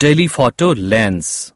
telephoto lens.